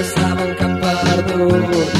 estaven campant.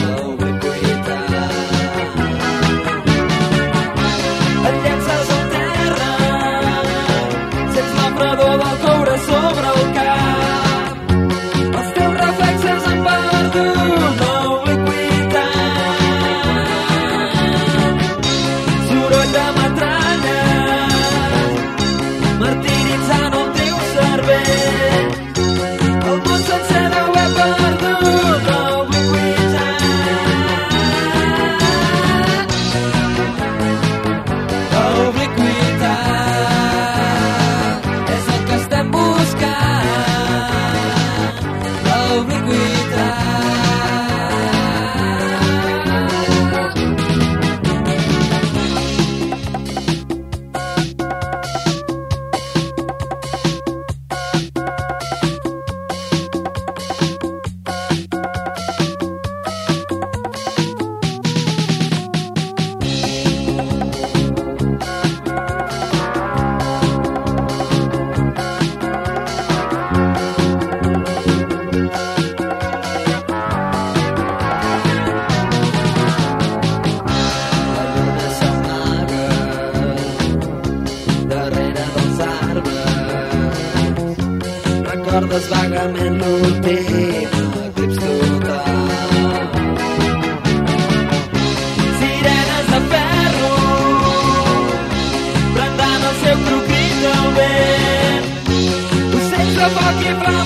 recordes vagament l'últim eclipse total. Sirenes de ferro, brandant el seu croquit al vent, ocells de foc i flor